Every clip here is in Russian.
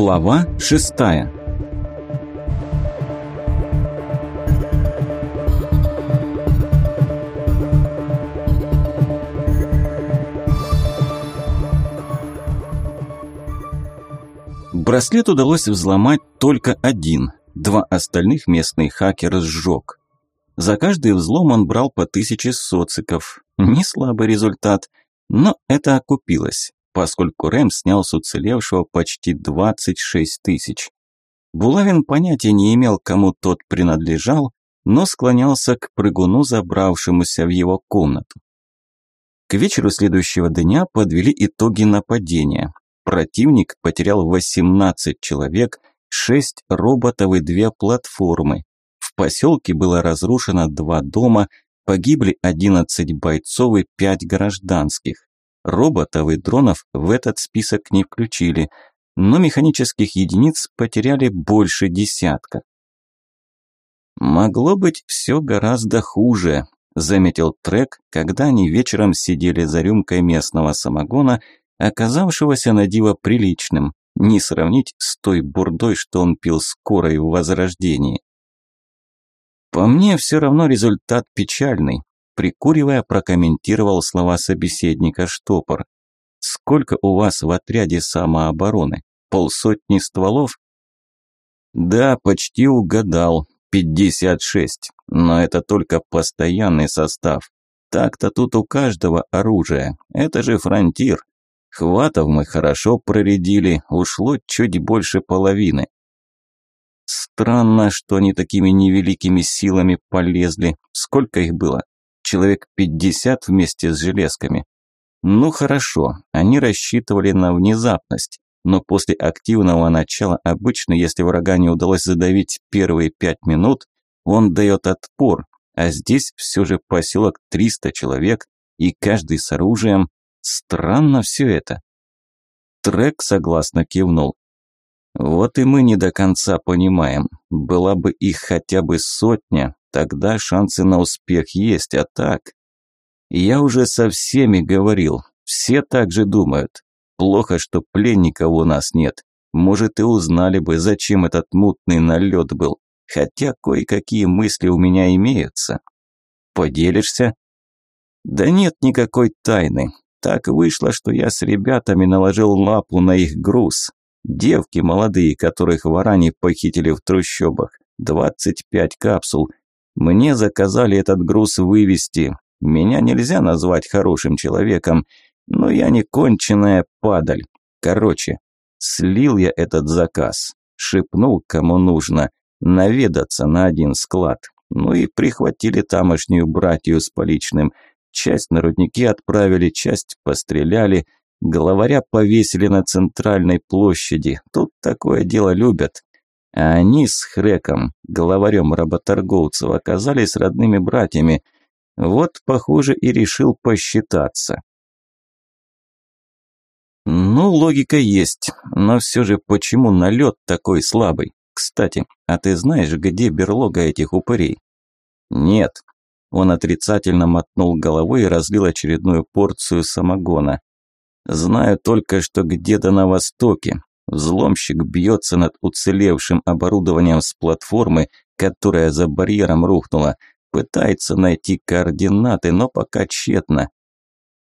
Глава шестая Браслет удалось взломать только один, два остальных местный хакер сжег. За каждый взлом он брал по тысяче социков. Не слабый результат, но это окупилось поскольку Рэм снял с уцелевшего почти 26 тысяч. Булавин понятия не имел, кому тот принадлежал, но склонялся к прыгуну, забравшемуся в его комнату. К вечеру следующего дня подвели итоги нападения. Противник потерял 18 человек, 6 роботов и 2 платформы. В поселке было разрушено два дома, погибли 11 бойцов и 5 гражданских. Роботов и дронов в этот список не включили, но механических единиц потеряли больше десятка. «Могло быть все гораздо хуже», – заметил Трек, когда они вечером сидели за рюмкой местного самогона, оказавшегося на диво приличным, не сравнить с той бурдой, что он пил скорой в Возрождении. «По мне все равно результат печальный прикуривая, прокомментировал слова собеседника Штопор. «Сколько у вас в отряде самообороны? Полсотни стволов?» «Да, почти угадал. 56. Но это только постоянный состав. Так-то тут у каждого оружие. Это же фронтир. Хватов мы хорошо проредили, ушло чуть больше половины. Странно, что они такими невеликими силами полезли. Сколько их было? Человек 50 вместе с железками. Ну хорошо, они рассчитывали на внезапность, но после активного начала обычно, если врага не удалось задавить первые пять минут, он дает отпор, а здесь все же поселок 300 человек, и каждый с оружием. Странно все это. Трек согласно кивнул. Вот и мы не до конца понимаем. Была бы их хотя бы сотня, Тогда шансы на успех есть, а так... Я уже со всеми говорил, все так же думают. Плохо, что пленников у нас нет. Может, и узнали бы, зачем этот мутный налет был. Хотя кое-какие мысли у меня имеются. Поделишься? Да нет никакой тайны. Так вышло, что я с ребятами наложил лапу на их груз. Девки молодые, которых варане похитили в трущобах. 25 капсул. Мне заказали этот груз вывести. Меня нельзя назвать хорошим человеком, но я не конченая падаль. Короче, слил я этот заказ. Шепнул, кому нужно, наведаться на один склад. Ну и прихватили тамошнюю братью с поличным. Часть на рудники отправили, часть постреляли. Главаря повесили на центральной площади. Тут такое дело любят. А они с Хреком, главарем работорговцев, оказались родными братьями. Вот, похоже, и решил посчитаться. Ну, логика есть, но все же почему налет такой слабый? Кстати, а ты знаешь, где берлога этих упырей? Нет. Он отрицательно мотнул головой и разлил очередную порцию самогона. Знаю только, что где-то на востоке, Взломщик бьется над уцелевшим оборудованием с платформы, которая за барьером рухнула. Пытается найти координаты, но пока тщетно.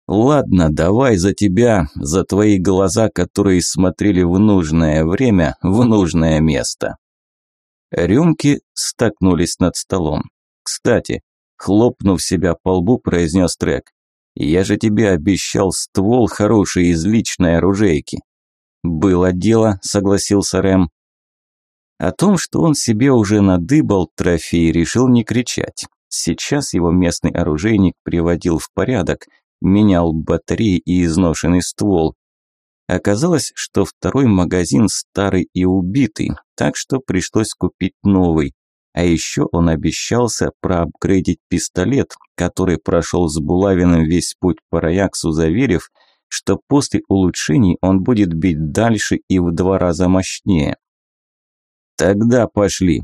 Ладно, давай за тебя, за твои глаза, которые смотрели в нужное время, в нужное место. Рюмки стакнулись над столом. Кстати, хлопнув себя по лбу, произнес трек. «Я же тебе обещал ствол хороший из личной оружейки». «Было дело», – согласился Рэм. О том, что он себе уже надыбал трофей, решил не кричать. Сейчас его местный оружейник приводил в порядок, менял батареи и изношенный ствол. Оказалось, что второй магазин старый и убитый, так что пришлось купить новый. А еще он обещался проапгрейдить пистолет, который прошел с Булавиным весь путь по Раяксу, заверив, что после улучшений он будет бить дальше и в два раза мощнее. Тогда пошли.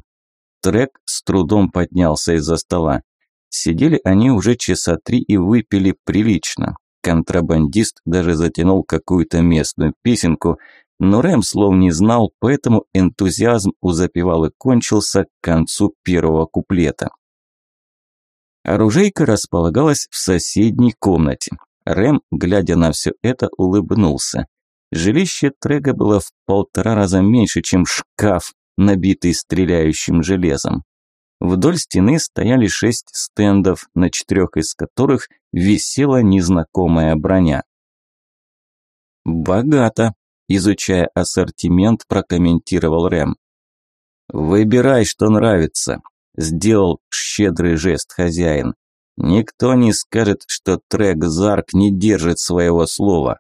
Трек с трудом поднялся из-за стола. Сидели они уже часа три и выпили прилично. Контрабандист даже затянул какую-то местную песенку, но Рэм слов не знал, поэтому энтузиазм у запевалы кончился к концу первого куплета. Оружейка располагалась в соседней комнате. Рэм, глядя на все это, улыбнулся. Жилище Трега было в полтора раза меньше, чем шкаф, набитый стреляющим железом. Вдоль стены стояли шесть стендов, на четырех из которых висела незнакомая броня. «Богато», – изучая ассортимент, прокомментировал Рэм. «Выбирай, что нравится», – сделал щедрый жест хозяин. «Никто не скажет, что трек Зарк не держит своего слова».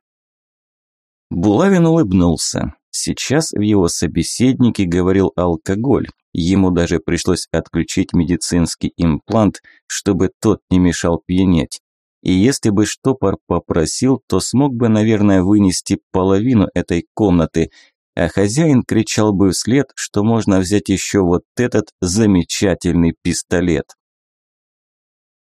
Булавин улыбнулся. Сейчас в его собеседнике говорил алкоголь. Ему даже пришлось отключить медицинский имплант, чтобы тот не мешал пьянеть. И если бы штопор попросил, то смог бы, наверное, вынести половину этой комнаты, а хозяин кричал бы вслед, что можно взять еще вот этот замечательный пистолет.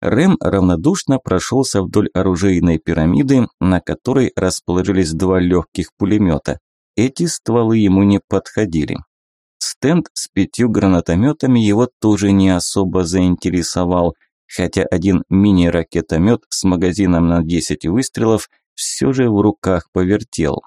Рэм равнодушно прошелся вдоль оружейной пирамиды, на которой расположились два легких пулемета. Эти стволы ему не подходили. Стенд с пятью гранатометами его тоже не особо заинтересовал, хотя один мини-ракетомет с магазином на 10 выстрелов все же в руках повертел.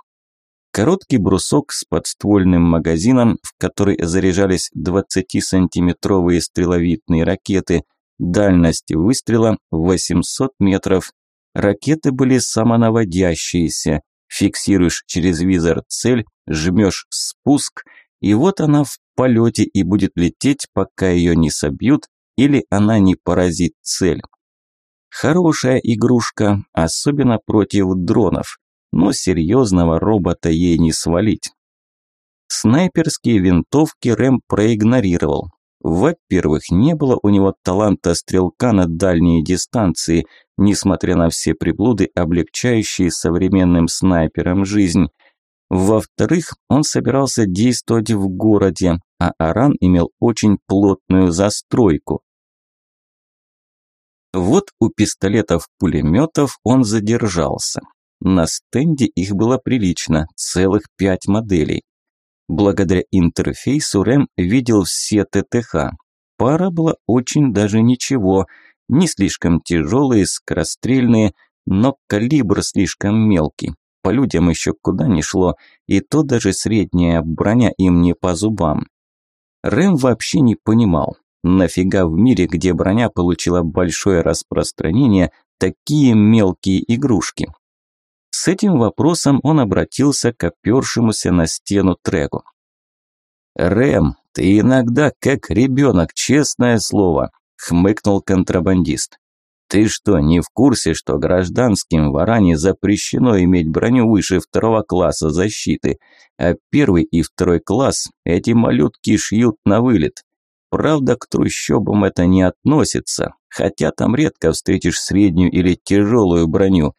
Короткий брусок с подствольным магазином, в который заряжались 20-сантиметровые стреловидные ракеты, дальность выстрела 800 метров. Ракеты были самонаводящиеся, фиксируешь через визор цель, жмешь спуск, и вот она в полете и будет лететь, пока ее не собьют или она не поразит цель. Хорошая игрушка, особенно против дронов, но серьезного робота ей не свалить. Снайперские винтовки Рэм проигнорировал. Во-первых, не было у него таланта стрелка на дальние дистанции, несмотря на все приблуды, облегчающие современным снайперам жизнь. Во-вторых, он собирался действовать в городе, а Аран имел очень плотную застройку. Вот у пистолетов-пулеметов он задержался. На стенде их было прилично, целых пять моделей. Благодаря интерфейсу Рэм видел все ТТХ. Пара была очень даже ничего, не слишком тяжелые, скорострельные, но калибр слишком мелкий. По людям еще куда ни шло, и то даже средняя броня им не по зубам. Рэм вообще не понимал, нафига в мире, где броня получила большое распространение, такие мелкие игрушки. С этим вопросом он обратился к опершемуся на стену Трегу. «Рэм, ты иногда как ребенок, честное слово», – хмыкнул контрабандист. «Ты что, не в курсе, что гражданским в Аране запрещено иметь броню выше второго класса защиты, а первый и второй класс эти малютки шьют на вылет? Правда, к трущобам это не относится, хотя там редко встретишь среднюю или тяжелую броню.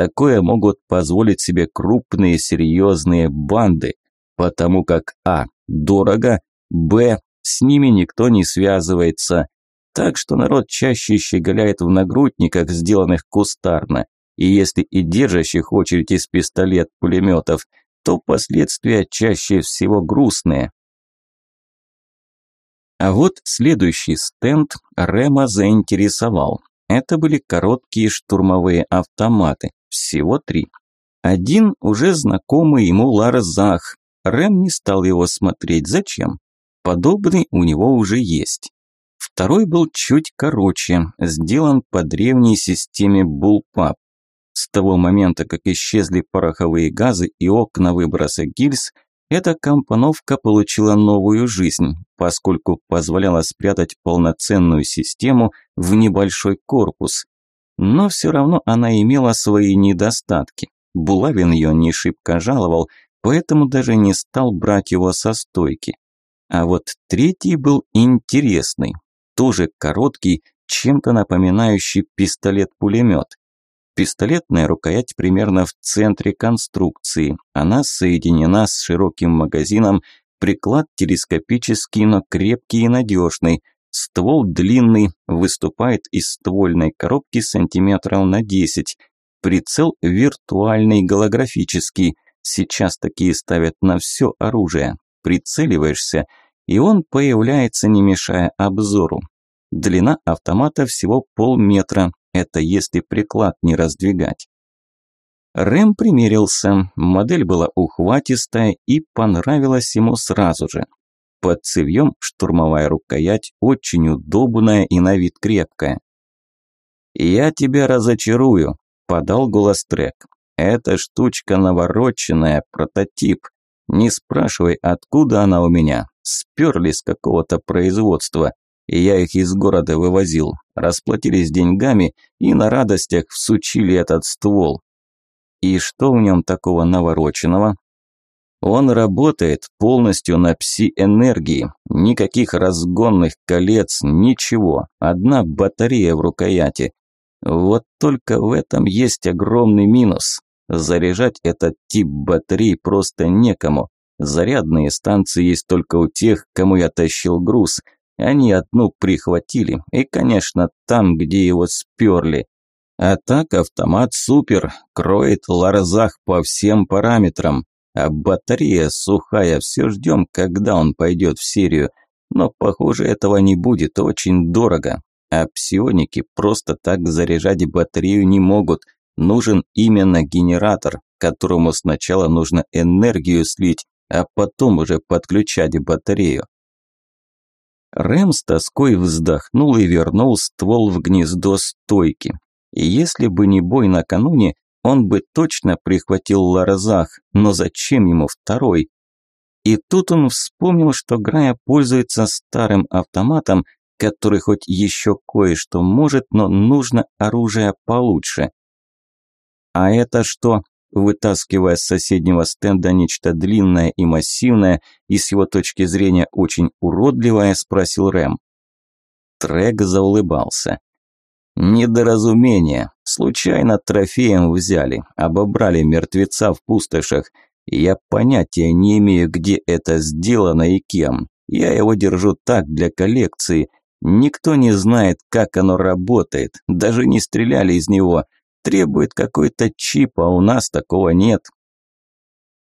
Такое могут позволить себе крупные серьезные банды, потому как а. дорого, б. с ними никто не связывается. Так что народ чаще щеголяет в нагрудниках, сделанных кустарно. И если и держащих очередь из пистолет-пулеметов, то последствия чаще всего грустные. А вот следующий стенд Рема заинтересовал. Это были короткие штурмовые автоматы, всего три. Один уже знакомый ему Ларзах. Рэм не стал его смотреть, зачем? Подобный у него уже есть. Второй был чуть короче, сделан по древней системе Bullpup. С того момента, как исчезли пороховые газы и окна выброса гильз, эта компоновка получила новую жизнь, поскольку позволяла спрятать полноценную систему в небольшой корпус. Но все равно она имела свои недостатки. Булавин ее не шибко жаловал, поэтому даже не стал брать его со стойки. А вот третий был интересный, тоже короткий, чем-то напоминающий пистолет-пулемет. Пистолетная рукоять примерно в центре конструкции. Она соединена с широким магазином, приклад телескопический, но крепкий и надежный. Ствол длинный, выступает из ствольной коробки сантиметров на 10. Прицел виртуальный голографический. Сейчас такие ставят на все оружие. Прицеливаешься, и он появляется, не мешая обзору. Длина автомата всего полметра, это если приклад не раздвигать. Рэм примерился, модель была ухватистая и понравилась ему сразу же. Под цевьем штурмовая рукоять очень удобная и на вид крепкая. «Я тебя разочарую», – подал голос Трек. «Эта штучка навороченная, прототип. Не спрашивай, откуда она у меня. Сперли с какого-то производства. И я их из города вывозил. Расплатились деньгами и на радостях всучили этот ствол. И что в нем такого навороченного? Он работает полностью на пси-энергии. Никаких разгонных колец, ничего. Одна батарея в рукояти. Вот только в этом есть огромный минус. Заряжать этот тип батарей просто некому. Зарядные станции есть только у тех, кому я тащил груз. Они одну прихватили, и, конечно, там, где его сперли. А так автомат супер, кроет ларзах по всем параметрам. А батарея сухая, все ждем, когда он пойдет в серию. Но, похоже, этого не будет, очень дорого. А псионики просто так заряжать батарею не могут. Нужен именно генератор, которому сначала нужно энергию слить, а потом уже подключать батарею. Рэм с тоской вздохнул и вернул ствол в гнездо стойки. И если бы не бой накануне, он бы точно прихватил Ларзах, но зачем ему второй? И тут он вспомнил, что Грая пользуется старым автоматом, который хоть еще кое-что может, но нужно оружие получше. «А это что?» Вытаскивая с соседнего стенда нечто длинное и массивное и с его точки зрения очень уродливое, спросил Рэм. Трек заулыбался. Недоразумение. Случайно трофеем взяли, обобрали мертвеца в пустошах. Я понятия не имею, где это сделано и кем. Я его держу так для коллекции. Никто не знает, как оно работает, даже не стреляли из него. Требует какой-то чип, а у нас такого нет.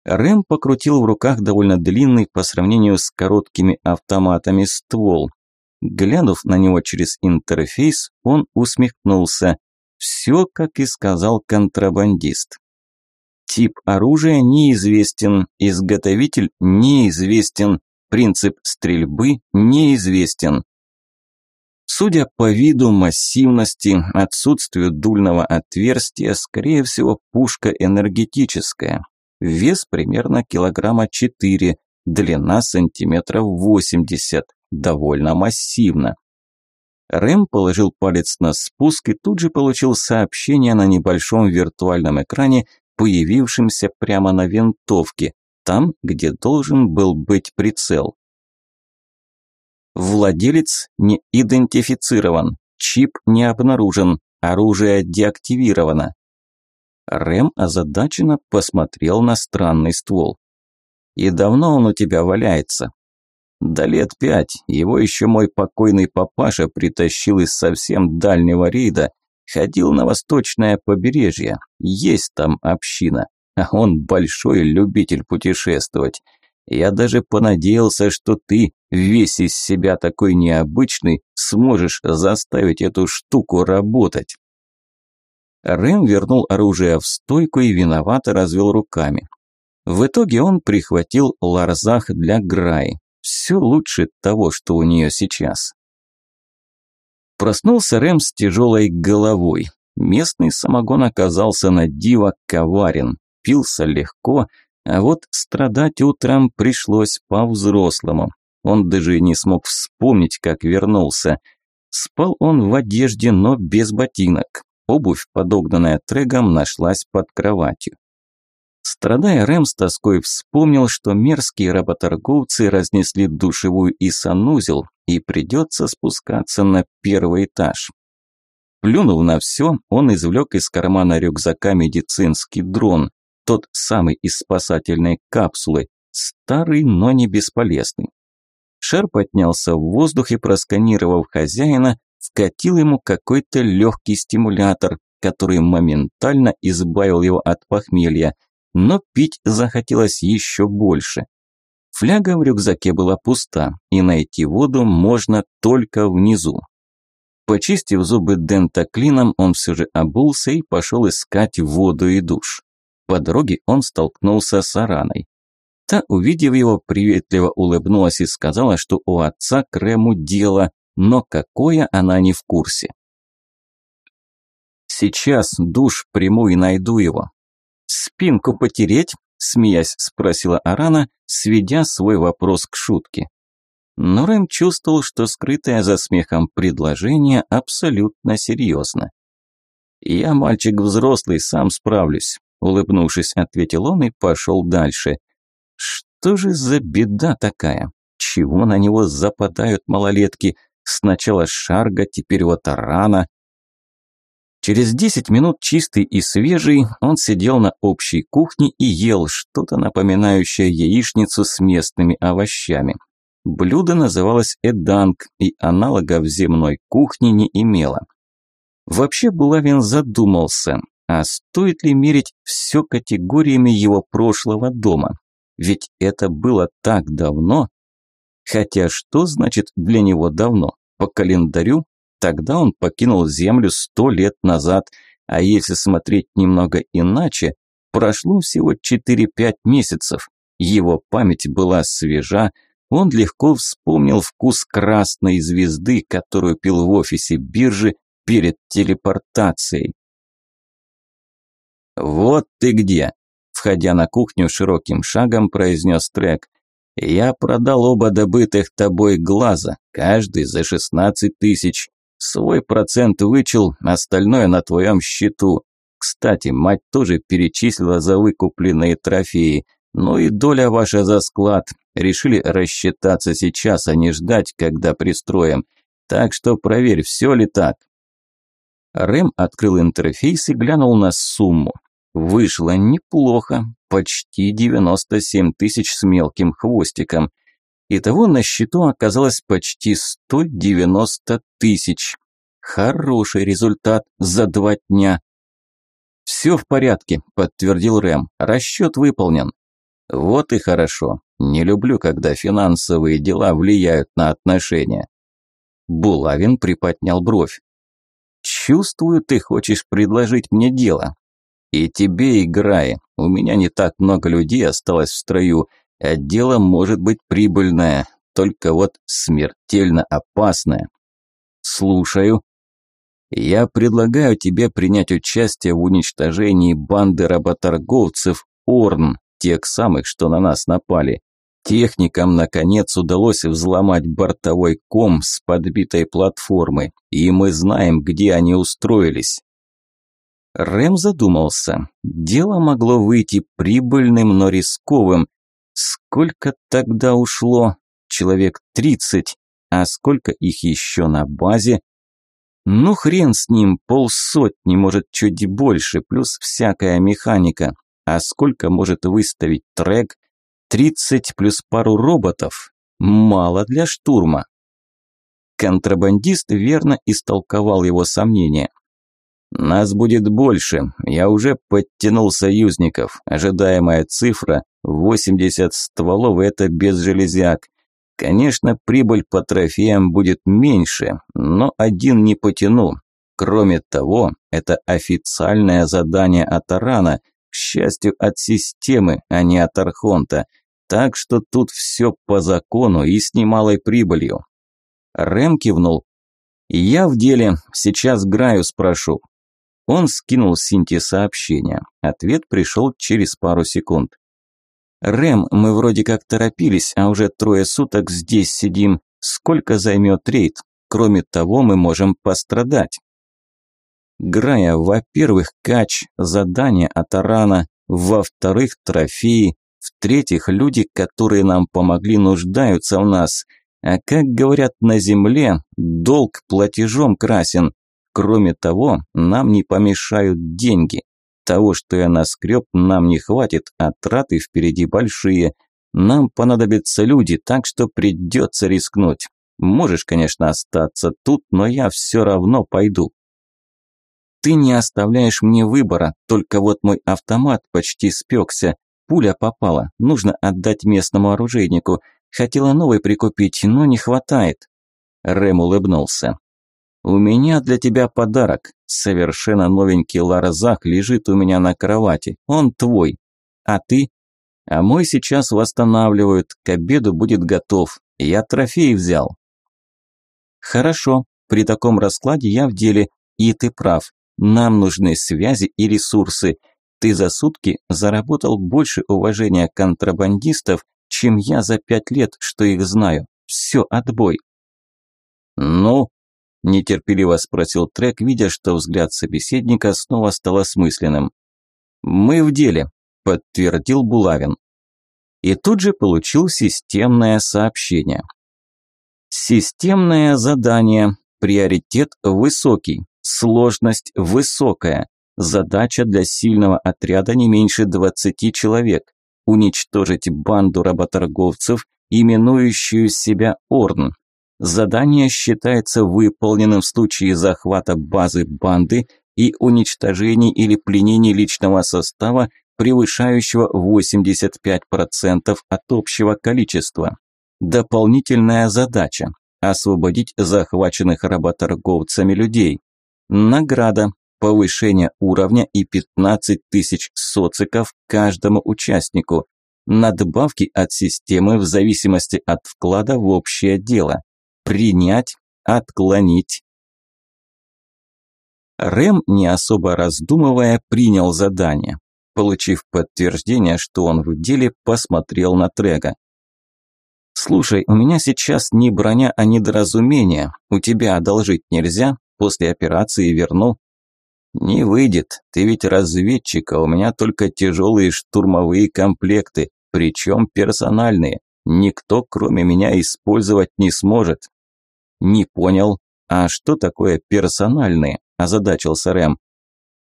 Рэм покрутил в руках довольно длинный по сравнению с короткими автоматами ствол. Глянув на него через интерфейс, он усмехнулся. Все, как и сказал контрабандист. Тип оружия неизвестен, изготовитель неизвестен, принцип стрельбы неизвестен. Судя по виду, массивности, отсутствию дульного отверстия, скорее всего, пушка энергетическая. Вес примерно килограмма 4, длина сантиметров 80, довольно массивно. Рэм положил палец на спуск и тут же получил сообщение на небольшом виртуальном экране, появившемся прямо на винтовке, там, где должен был быть прицел. Владелец не идентифицирован, чип не обнаружен, оружие деактивировано. Рэм озадаченно посмотрел на странный ствол. «И давно он у тебя валяется?» Да лет пять. Его еще мой покойный папаша притащил из совсем дальнего рейда. Ходил на восточное побережье. Есть там община. А он большой любитель путешествовать. Я даже понадеялся, что ты, весь из себя такой необычный, сможешь заставить эту штуку работать. Рэм вернул оружие в стойку и виновато развел руками. В итоге он прихватил ларзах для Граи. Все лучше того, что у нее сейчас. Проснулся Рэм с тяжелой головой. Местный самогон оказался на диво коварен, пился легко, а вот страдать утром пришлось по-взрослому. Он даже не смог вспомнить, как вернулся. Спал он в одежде, но без ботинок. Обувь, подогнанная трегом, нашлась под кроватью. Страдая, Рэм с тоской вспомнил, что мерзкие работорговцы разнесли душевую и санузел, и придется спускаться на первый этаж. Плюнув на все, он извлек из кармана рюкзака медицинский дрон, тот самый из спасательной капсулы, старый, но не бесполезный. Шар поднялся в воздух и, просканировав хозяина, вкатил ему какой-то легкий стимулятор, который моментально избавил его от похмелья – но пить захотелось еще больше. Фляга в рюкзаке была пуста, и найти воду можно только внизу. Почистив зубы дентоклином, он все же обулся и пошел искать воду и душ. По дороге он столкнулся с Араной. Та, увидев его, приветливо улыбнулась и сказала, что у отца к Рему дело, но какое она не в курсе. «Сейчас душ приму и найду его». «Спинку потереть?» – смеясь спросила Арана, сведя свой вопрос к шутке. Но Рэм чувствовал, что скрытое за смехом предложение абсолютно серьезно. «Я мальчик взрослый, сам справлюсь», – улыбнувшись, ответил он и пошел дальше. «Что же за беда такая? Чего на него западают малолетки? Сначала Шарга, теперь вот Арана». Через десять минут чистый и свежий он сидел на общей кухне и ел что-то напоминающее яичницу с местными овощами. Блюдо называлось эданг и аналога в земной кухне не имело. Вообще Булавин задумался, а стоит ли мерить все категориями его прошлого дома? Ведь это было так давно. Хотя что значит для него давно? По календарю? Тогда он покинул Землю сто лет назад, а если смотреть немного иначе, прошло всего 4-5 месяцев. Его память была свежа, он легко вспомнил вкус красной звезды, которую пил в офисе биржи перед телепортацией. «Вот ты где!» – входя на кухню широким шагом, произнес Трек. «Я продал оба добытых тобой глаза, каждый за шестнадцать тысяч. Свой процент вычел, остальное на твоем счету. Кстати, мать тоже перечислила за выкупленные трофеи. Ну и доля ваша за склад. Решили рассчитаться сейчас, а не ждать, когда пристроим. Так что проверь, все ли так. Рэм открыл интерфейс и глянул на сумму. Вышло неплохо, почти 97 тысяч с мелким хвостиком. Итого на счету оказалось почти 190 тысяч. Хороший результат за два дня. «Все в порядке», – подтвердил Рэм. «Расчет выполнен». Вот и хорошо. Не люблю, когда финансовые дела влияют на отношения. Булавин приподнял бровь. Чувствую, ты хочешь предложить мне дело. И тебе играй. У меня не так много людей осталось в строю, а дело может быть прибыльное, только вот смертельно опасное. Слушаю. Я предлагаю тебе принять участие в уничтожении банды работорговцев Орн тех самых, что на нас напали. Техникам, наконец, удалось взломать бортовой ком с подбитой платформы, и мы знаем, где они устроились. Рэм задумался. Дело могло выйти прибыльным, но рисковым. Сколько тогда ушло? Человек тридцать. А сколько их еще на базе? Ну хрен с ним, полсотни, может чуть больше, плюс всякая механика. А сколько может выставить трек? 30 плюс пару роботов. Мало для штурма. Контрабандист верно истолковал его сомнения. Нас будет больше. Я уже подтянул союзников. Ожидаемая цифра 80 стволов это без железяк. Конечно, прибыль по трофеям будет меньше, но один не потяну. Кроме того, это официальное задание от Арана – к счастью, от системы, а не от Архонта. Так что тут все по закону и с немалой прибылью. Рэм кивнул. «Я в деле, сейчас Граю спрошу». Он скинул Синти сообщение. Ответ пришел через пару секунд. «Рэм, мы вроде как торопились, а уже трое суток здесь сидим. Сколько займет рейд? Кроме того, мы можем пострадать». Грая, во-первых, кач, задание от Арана, во-вторых, трофеи, в-третьих, люди, которые нам помогли, нуждаются в нас. А как говорят на земле, долг платежом красен. Кроме того, нам не помешают деньги. Того, что я наскреб, нам не хватит, а траты впереди большие. Нам понадобятся люди, так что придется рискнуть. Можешь, конечно, остаться тут, но я все равно пойду. Ты не оставляешь мне выбора, только вот мой автомат почти спекся. Пуля попала, нужно отдать местному оружейнику. Хотела новый прикупить, но не хватает. Рэм улыбнулся. «У меня для тебя подарок. Совершенно новенький Ларазах лежит у меня на кровати. Он твой. А ты? А мой сейчас восстанавливают. К обеду будет готов. Я трофей взял». «Хорошо. При таком раскладе я в деле. И ты прав. Нам нужны связи и ресурсы. Ты за сутки заработал больше уважения контрабандистов, чем я за пять лет, что их знаю. Все, отбой. Ну, нетерпеливо спросил Трек, видя, что взгляд собеседника снова стал осмысленным. Мы в деле, подтвердил Булавин. И тут же получил системное сообщение. Системное задание. Приоритет высокий. Сложность высокая. Задача для сильного отряда не меньше 20 человек. Уничтожить банду работорговцев, именующую себя Орн. Задание считается выполненным в случае захвата базы банды и уничтожения или пленения личного состава, превышающего 85% от общего количества. Дополнительная задача – освободить захваченных работорговцами людей. Награда – повышение уровня и 15 тысяч социков каждому участнику. Надбавки от системы в зависимости от вклада в общее дело. Принять, отклонить. Рэм, не особо раздумывая, принял задание. Получив подтверждение, что он в деле, посмотрел на Трега. «Слушай, у меня сейчас не броня, а недоразумение. У тебя одолжить нельзя? После операции верну». «Не выйдет. Ты ведь разведчик, а у меня только тяжелые штурмовые комплекты, причем персональные. Никто, кроме меня, использовать не сможет». «Не понял. А что такое персональные?» – озадачился Рэм.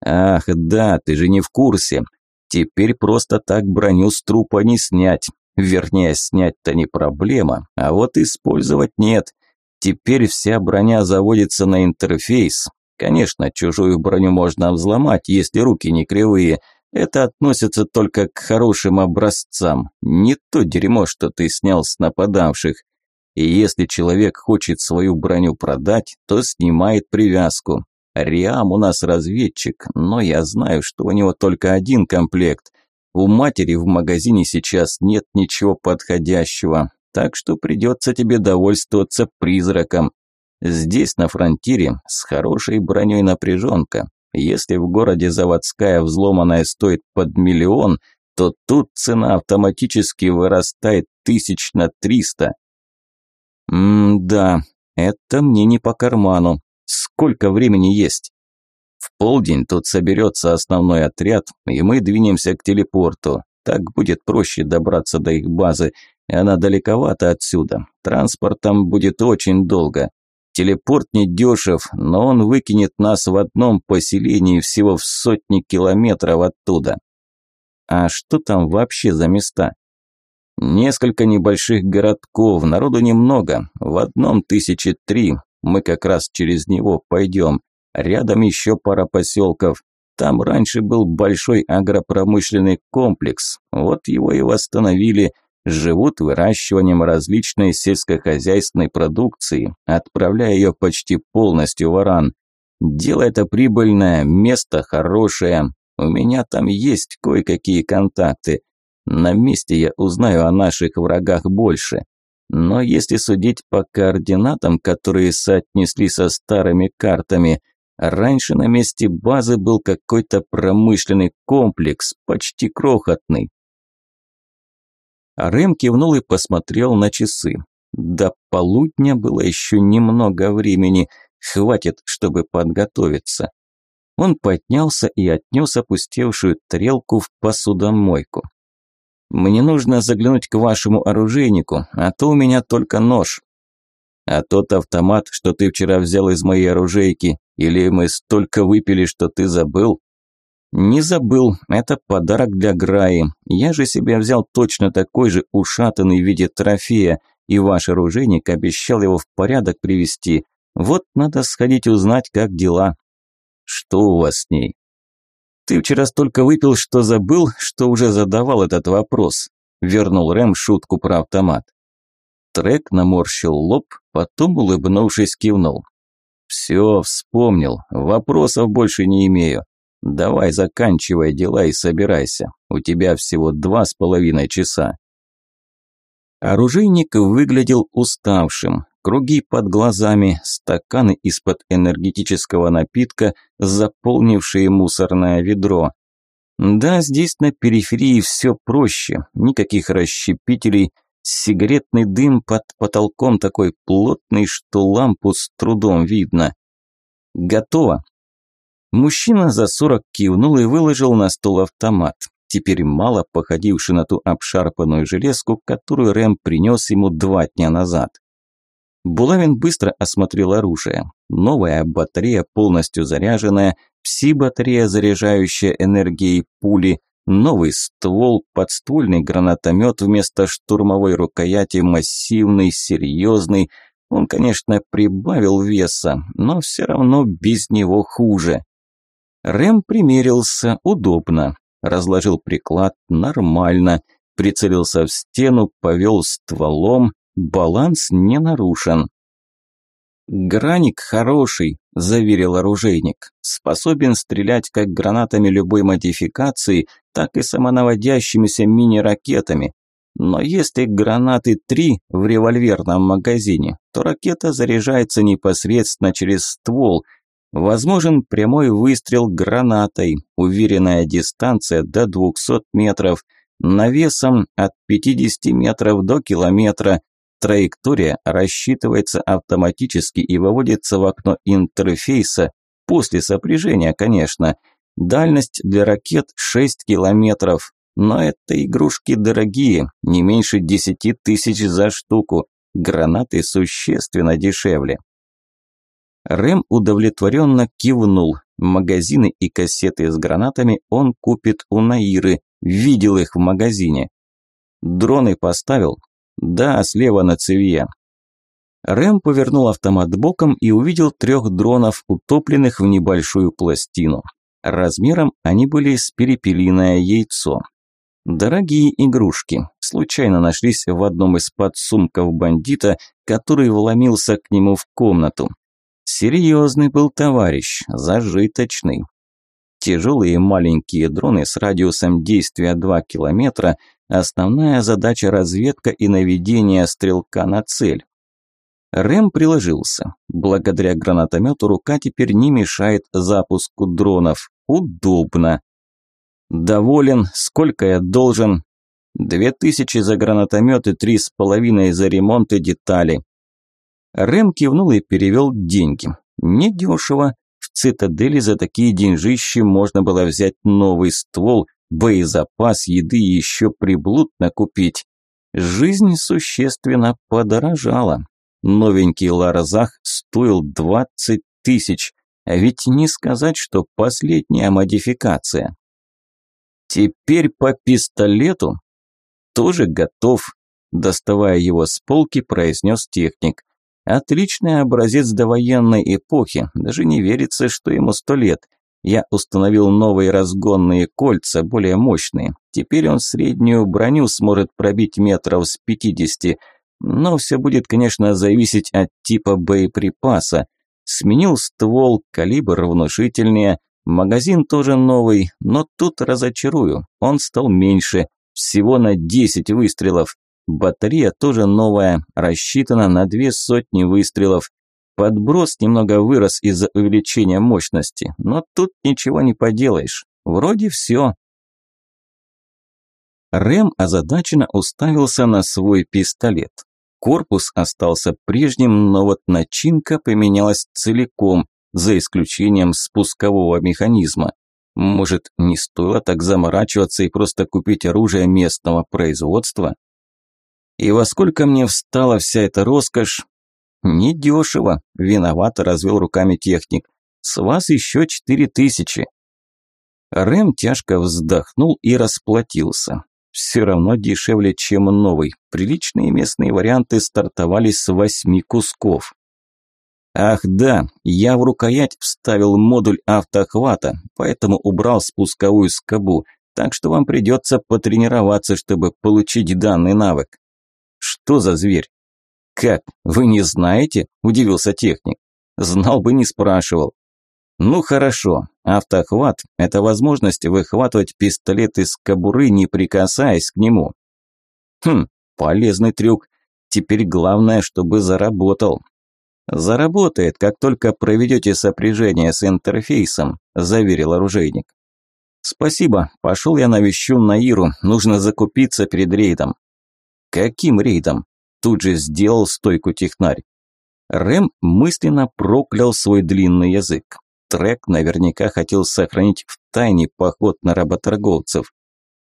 «Ах, да, ты же не в курсе. Теперь просто так броню с трупа не снять. Вернее, снять-то не проблема, а вот использовать нет. Теперь вся броня заводится на интерфейс. Конечно, чужую броню можно взломать, если руки не кривые. Это относится только к хорошим образцам. Не то дерьмо, что ты снял с нападавших. И если человек хочет свою броню продать, то снимает привязку. Риам у нас разведчик, но я знаю, что у него только один комплект. У матери в магазине сейчас нет ничего подходящего, так что придется тебе довольствоваться призраком. Здесь, на фронтире, с хорошей броней напряженка. Если в городе заводская взломанная стоит под миллион, то тут цена автоматически вырастает тысяч на триста. М-да, это мне не по карману. Сколько времени есть? В полдень тут соберется основной отряд, и мы двинемся к телепорту. Так будет проще добраться до их базы, она далековато отсюда. Транспортом будет очень долго. Телепорт не дешев, но он выкинет нас в одном поселении всего в сотни километров оттуда. А что там вообще за места? Несколько небольших городков, народу немного, в одном тысячи три, мы как раз через него пойдем. Рядом еще пара поселков. Там раньше был большой агропромышленный комплекс, вот его и восстановили – живут выращиванием различной сельскохозяйственной продукции, отправляя ее почти полностью в Аран. Дело это прибыльное, место хорошее. У меня там есть кое-какие контакты. На месте я узнаю о наших врагах больше. Но если судить по координатам, которые соотнесли со старыми картами, раньше на месте базы был какой-то промышленный комплекс, почти крохотный. Рэм кивнул и посмотрел на часы. До полудня было еще немного времени, хватит, чтобы подготовиться. Он поднялся и отнес опустевшую тарелку в посудомойку. «Мне нужно заглянуть к вашему оружейнику, а то у меня только нож». «А тот автомат, что ты вчера взял из моей оружейки, или мы столько выпили, что ты забыл?» «Не забыл, это подарок для Граи. Я же себе взял точно такой же ушатанный в виде трофея, и ваш оружейник обещал его в порядок привести. Вот надо сходить узнать, как дела». Что у вас с ней? Ты вчера столько выпил, что забыл, что уже задавал этот вопрос. Вернул Рэм шутку про автомат. Трек наморщил лоб, потом, улыбнувшись, кивнул. «Все, вспомнил. Вопросов больше не имею. Давай заканчивай дела и собирайся. У тебя всего два с половиной часа». Оружейник выглядел уставшим. Круги под глазами, стаканы из-под энергетического напитка, заполнившие мусорное ведро. Да, здесь на периферии все проще. Никаких расщепителей, сигаретный дым под потолком такой плотный, что лампу с трудом видно. Готово. Мужчина за сорок кивнул и выложил на стол автомат, теперь мало походивший на ту обшарпанную железку, которую Рэм принес ему два дня назад. Булавин быстро осмотрел оружие. Новая батарея, полностью заряженная, пси-батарея, заряжающая энергией пули, новый ствол, подствольный гранатомет вместо штурмовой рукояти, массивный, серьезный. Он, конечно, прибавил веса, но все равно без него хуже. Рэм примерился, удобно. Разложил приклад нормально, прицелился в стену, повел стволом, баланс не нарушен. «Граник хороший», – заверил оружейник. «Способен стрелять как гранатами любой модификации, так и самонаводящимися мини-ракетами. Но если гранаты три в револьверном магазине, то ракета заряжается непосредственно через ствол – Возможен прямой выстрел гранатой, уверенная дистанция до 200 метров, навесом от 50 метров до километра. Траектория рассчитывается автоматически и выводится в окно интерфейса, после сопряжения, конечно. Дальность для ракет 6 километров, но это игрушки дорогие, не меньше 10 тысяч за штуку. Гранаты существенно дешевле. Рэм удовлетворенно кивнул. Магазины и кассеты с гранатами он купит у Наиры, видел их в магазине. Дроны поставил? Да, слева на цевье. Рэм повернул автомат боком и увидел трех дронов, утопленных в небольшую пластину. Размером они были с перепелиное яйцо. Дорогие игрушки случайно нашлись в одном из подсумков бандита, который вломился к нему в комнату. Серьезный был товарищ, зажиточный. Тяжелые маленькие дроны с радиусом действия 2 километра – основная задача разведка и наведение стрелка на цель. Рэм приложился. Благодаря гранатомету рука теперь не мешает запуску дронов. Удобно. Доволен, сколько я должен? Две тысячи за гранатомет и три с половиной за ремонт и детали. Рэм кивнул и перевел деньги. Недешево. Цитадели за такие деньжищи можно было взять новый ствол, боезапас, еды и еще приблуд накупить. Жизнь существенно подорожала. Новенький Ларзах стоил 20 тысяч, а ведь не сказать, что последняя модификация. Теперь по пистолету тоже готов, доставая его с полки, произнес техник. Отличный образец довоенной эпохи, даже не верится, что ему сто лет. Я установил новые разгонные кольца, более мощные. Теперь он среднюю броню сможет пробить метров с 50, но все будет, конечно, зависеть от типа боеприпаса. Сменил ствол, калибр внушительнее, магазин тоже новый, но тут разочарую, он стал меньше, всего на 10 выстрелов. Батарея тоже новая, рассчитана на две сотни выстрелов. Подброс немного вырос из-за увеличения мощности, но тут ничего не поделаешь. Вроде все. Рэм озадаченно уставился на свой пистолет. Корпус остался прежним, но вот начинка поменялась целиком, за исключением спускового механизма. Может, не стоило так заморачиваться и просто купить оружие местного производства? И во сколько мне встала вся эта роскошь? Недешево, виновато развел руками техник. С вас еще четыре тысячи. Рэм тяжко вздохнул и расплатился. Все равно дешевле, чем новый. Приличные местные варианты стартовали с восьми кусков. Ах да, я в рукоять вставил модуль автохвата, поэтому убрал спусковую скобу, так что вам придется потренироваться, чтобы получить данный навык. Что за зверь? Как, вы не знаете? Удивился техник. Знал бы, не спрашивал. Ну хорошо, автохват – это возможность выхватывать пистолет из кобуры, не прикасаясь к нему. Хм, полезный трюк. Теперь главное, чтобы заработал. Заработает, как только проведете сопряжение с интерфейсом, заверил оружейник. Спасибо, пошел я навещу Наиру, нужно закупиться перед рейдом. Каким рейдом? Тут же сделал стойку технарь. Рэм мысленно проклял свой длинный язык. Трек наверняка хотел сохранить в тайне поход на работорговцев.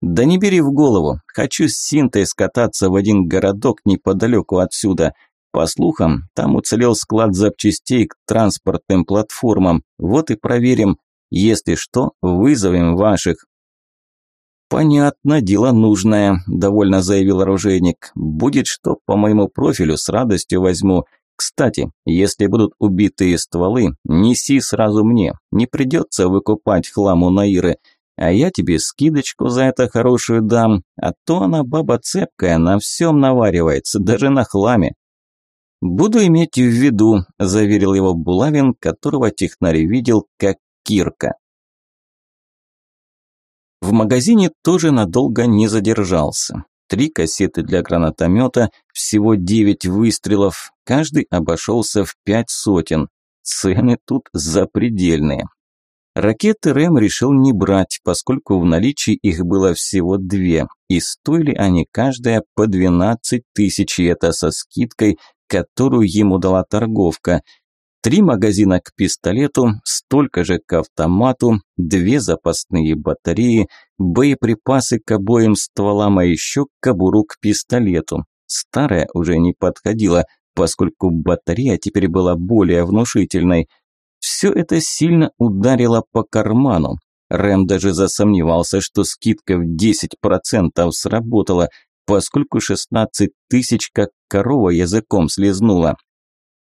Да не бери в голову, хочу с Синтой скататься в один городок неподалеку отсюда. По слухам, там уцелел склад запчастей к транспортным платформам. Вот и проверим. Если что, вызовем ваших. «Понятно, дело нужное», – довольно заявил оружейник. «Будет что, по моему профилю с радостью возьму. Кстати, если будут убитые стволы, неси сразу мне. Не придется выкупать хлам у Наиры. А я тебе скидочку за это хорошую дам, а то она баба цепкая, на всем наваривается, даже на хламе. «Буду иметь в виду», – заверил его Булавин, которого технарь видел как Кирка. В магазине тоже надолго не задержался три кассеты для гранатомета, всего девять выстрелов, каждый обошелся в пять сотен. Цены тут запредельные. Ракеты Рэм решил не брать, поскольку в наличии их было всего две, и стоили они каждая по 12 тысяч, и это со скидкой, которую ему дала торговка – Три магазина к пистолету, столько же к автомату, две запасные батареи, боеприпасы к обоим стволам, а еще кобуру к пистолету. Старая уже не подходила, поскольку батарея теперь была более внушительной. Все это сильно ударило по карману. Рэм даже засомневался, что скидка в 10% сработала, поскольку 16 тысяч как корова языком слезнула.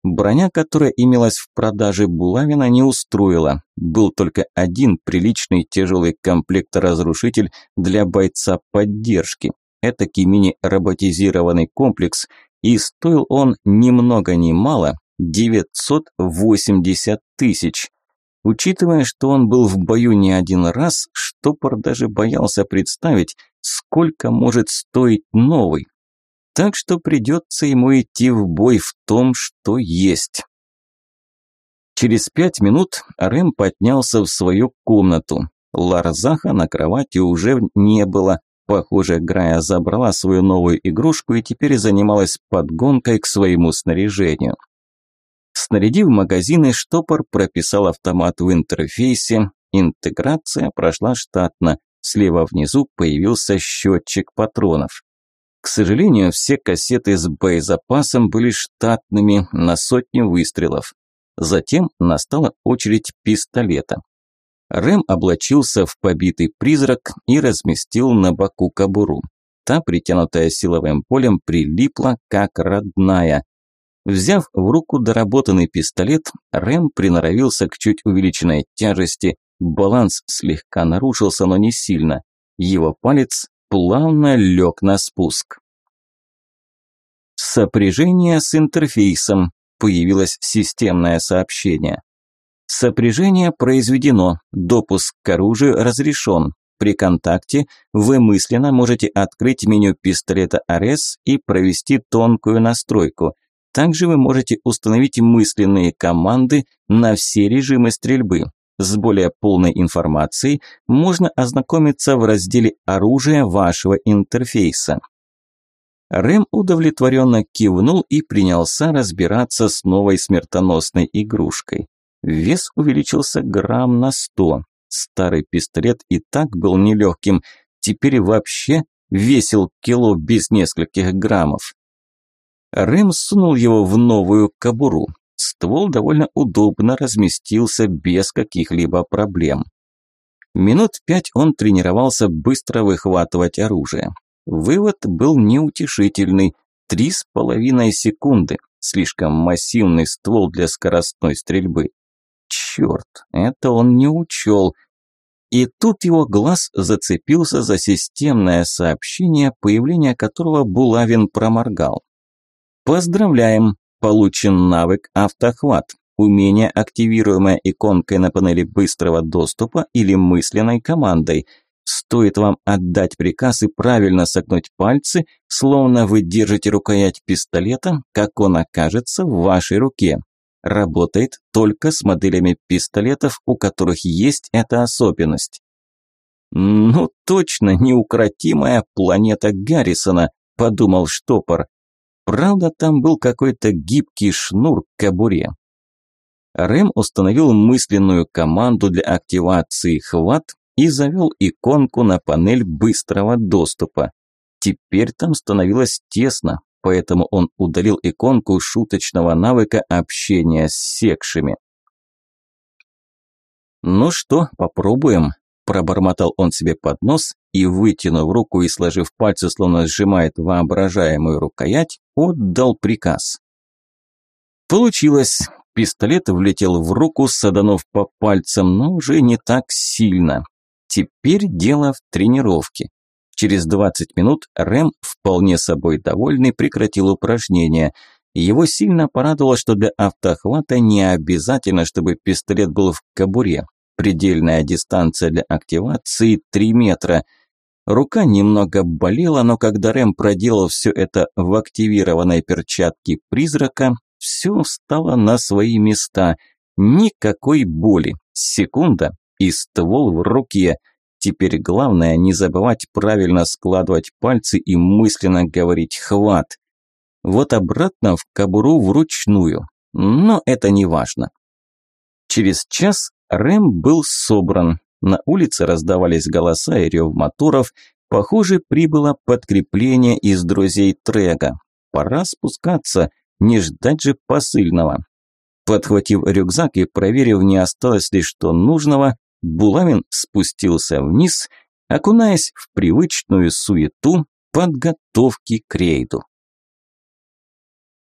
Броня, которая имелась в продаже Булавина, не устроила. Был только один приличный тяжелый комплект-разрушитель для бойца поддержки. Этакий мини-роботизированный комплекс, и стоил он ни много ни мало 980 тысяч. Учитывая, что он был в бою не один раз, штопор даже боялся представить, сколько может стоить новый, так что придется ему идти в бой в том, что есть. Через пять минут Рэм поднялся в свою комнату. Ларзаха на кровати уже не было. Похоже, Грая забрала свою новую игрушку и теперь занималась подгонкой к своему снаряжению. Снарядив магазины, штопор прописал автомат в интерфейсе. Интеграция прошла штатно. Слева внизу появился счетчик патронов. К сожалению, все кассеты с боезапасом были штатными на сотню выстрелов. Затем настала очередь пистолета. Рэм облачился в побитый призрак и разместил на боку кобуру. Та, притянутая силовым полем, прилипла как родная. Взяв в руку доработанный пистолет, Рэм приноровился к чуть увеличенной тяжести. Баланс слегка нарушился, но не сильно. Его палец плавно лег на спуск. Сопряжение с интерфейсом. Появилось системное сообщение. Сопряжение произведено, допуск к оружию разрешен. При контакте вы мысленно можете открыть меню пистолета АРС и провести тонкую настройку. Также вы можете установить мысленные команды на все режимы стрельбы. С более полной информацией можно ознакомиться в разделе «Оружие вашего интерфейса». Рэм удовлетворенно кивнул и принялся разбираться с новой смертоносной игрушкой. Вес увеличился грамм на сто. Старый пистолет и так был нелегким, теперь вообще весил кило без нескольких граммов. Рэм сунул его в новую кобуру. Ствол довольно удобно разместился без каких-либо проблем. Минут пять он тренировался быстро выхватывать оружие. Вывод был неутешительный. Три с половиной секунды. слишком массивный ствол для скоростной стрельбы. Черт, это он не учел. И тут его глаз зацепился за системное сообщение, появление которого Булавин проморгал. Поздравляем, получен навык автохват. Умение, активируемое иконкой на панели быстрого доступа или мысленной командой. Стоит вам отдать приказ и правильно согнуть пальцы, словно вы держите рукоять пистолета, как он окажется в вашей руке. Работает только с моделями пистолетов, у которых есть эта особенность. «Ну точно, неукротимая планета Гаррисона», – подумал штопор. Правда, там был какой-то гибкий шнур к кобуре. Рэм установил мысленную команду для активации «Хват» и завел иконку на панель быстрого доступа. Теперь там становилось тесно, поэтому он удалил иконку шуточного навыка общения с секшами. «Ну что, попробуем», – пробормотал он себе под нос и, вытянув руку и сложив пальцы, словно сжимает воображаемую рукоять, отдал приказ. Получилось. Пистолет влетел в руку, саданув по пальцам, но уже не так сильно. Теперь дело в тренировке. Через 20 минут Рэм, вполне собой довольный, прекратил упражнение. Его сильно порадовало, что для автохвата не обязательно, чтобы пистолет был в кобуре. Предельная дистанция для активации 3 метра. Рука немного болела, но когда Рэм проделал все это в активированной перчатке призрака, все встало на свои места. Никакой боли. Секунда и ствол в руке. Теперь главное не забывать правильно складывать пальцы и мысленно говорить «хват». Вот обратно в кобуру вручную. Но это не важно. Через час Рэм был собран. На улице раздавались голоса и рев моторов. Похоже, прибыло подкрепление из друзей Трега. Пора спускаться. Не ждать же посыльного. Подхватив рюкзак и проверив, не осталось ли что нужного, Булавин спустился вниз, окунаясь в привычную суету подготовки к рейду.